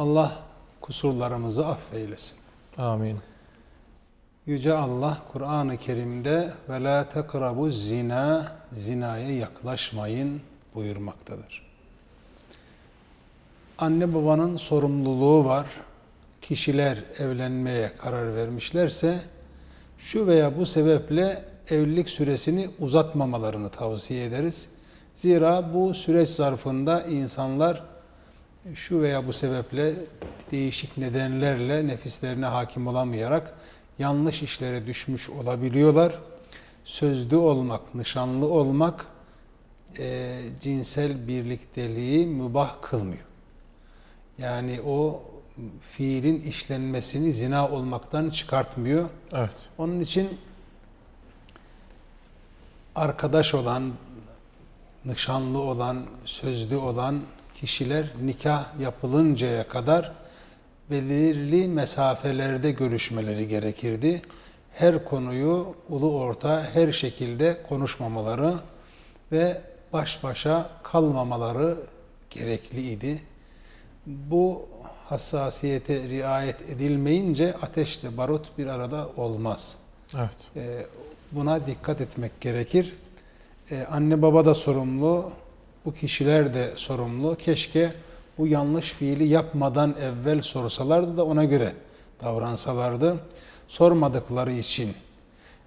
Allah kusurlarımızı affeylesin. Amin. Yüce Allah Kur'an-ı Kerim'de ve la tekrabu zina zinaya yaklaşmayın buyurmaktadır. Anne babanın sorumluluğu var. Kişiler evlenmeye karar vermişlerse şu veya bu sebeple evlilik süresini uzatmamalarını tavsiye ederiz. Zira bu süreç zarfında insanlar şu veya bu sebeple değişik nedenlerle nefislerine hakim olamayarak yanlış işlere düşmüş olabiliyorlar. Sözlü olmak, nişanlı olmak e, cinsel birlikteliği mübah kılmıyor. Yani o fiilin işlenmesini zina olmaktan çıkartmıyor. Evet. Onun için arkadaş olan, nişanlı olan, sözlü olan kişiler nikah yapılıncaya kadar belirli mesafelerde görüşmeleri gerekirdi. Her konuyu ulu orta her şekilde konuşmamaları ve baş başa kalmamaları gerekliydi. Bu hassasiyete riayet edilmeyince ateşle barut bir arada olmaz. Evet. Ee, Buna dikkat etmek gerekir. Ee, Anne baba da sorumlu, bu kişiler de sorumlu. Keşke bu yanlış fiili yapmadan evvel sorsalardı da ona göre davransalardı. Sormadıkları için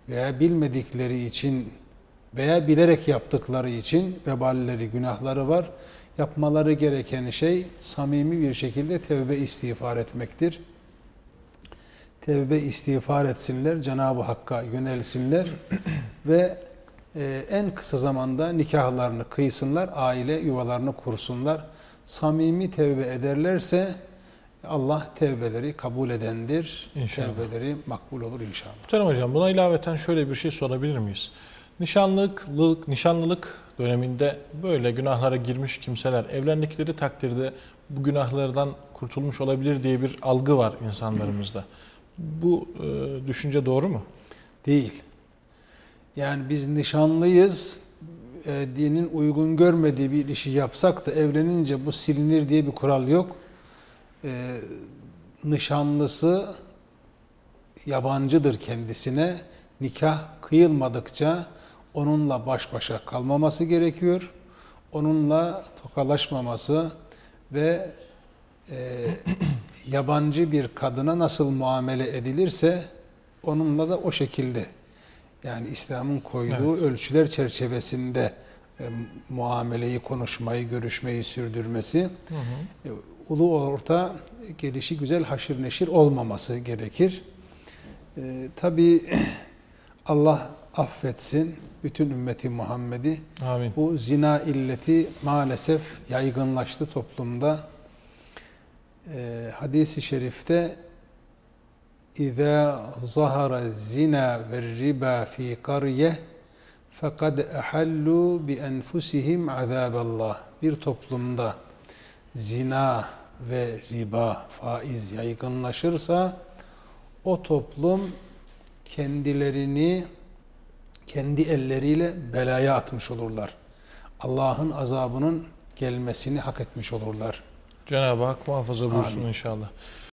veya bilmedikleri için veya bilerek yaptıkları için veballeri, günahları var. Yapmaları gereken şey samimi bir şekilde tevbe istiğfar etmektir. Tevbe istiğfar etsinler, Cenab-ı Hakk'a yönelsinler ve en kısa zamanda nikahlarını kıysınlar, aile yuvalarını kursunlar. Samimi tevbe ederlerse Allah tevbeleri kabul edendir. İnşallah. Tevbeleri makbul olur inşallah. Muhterem Hocam buna ilaveten şöyle bir şey sorabilir miyiz? Nişanlılık, nişanlılık döneminde böyle günahlara girmiş kimseler evlendikleri takdirde bu günahlardan kurtulmuş olabilir diye bir algı var insanlarımızda. Bu e, düşünce doğru mu? Değil. Yani biz nişanlıyız, e, dinin uygun görmediği bir işi yapsak da evlenince bu silinir diye bir kural yok. E, nişanlısı yabancıdır kendisine. Nikah kıyılmadıkça onunla baş başa kalmaması gerekiyor. Onunla tokalaşmaması ve e, yabancı bir kadına nasıl muamele edilirse onunla da o şekilde yani İslam'ın koyduğu ölçüler çerçevesinde e, muameleyi, konuşmayı, görüşmeyi sürdürmesi e, ulu orta gelişi güzel haşır neşir olmaması gerekir. E, Tabi Allah affetsin bütün ümmeti Muhammed'i. Amin. Bu zina illeti maalesef yaygınlaştı toplumda. Ee, hadis-i şerifte Zahara zina ve riba fi qarye fekad ehallu bi enfusihim azaballah. Bir toplumda zina ve riba, faiz yaygınlaşırsa o toplum kendilerini kendi elleriyle belaya atmış olurlar. Allah'ın azabının gelmesini hak etmiş olurlar. Cenab-ı Hak muhafaza buyursun Amin. inşallah.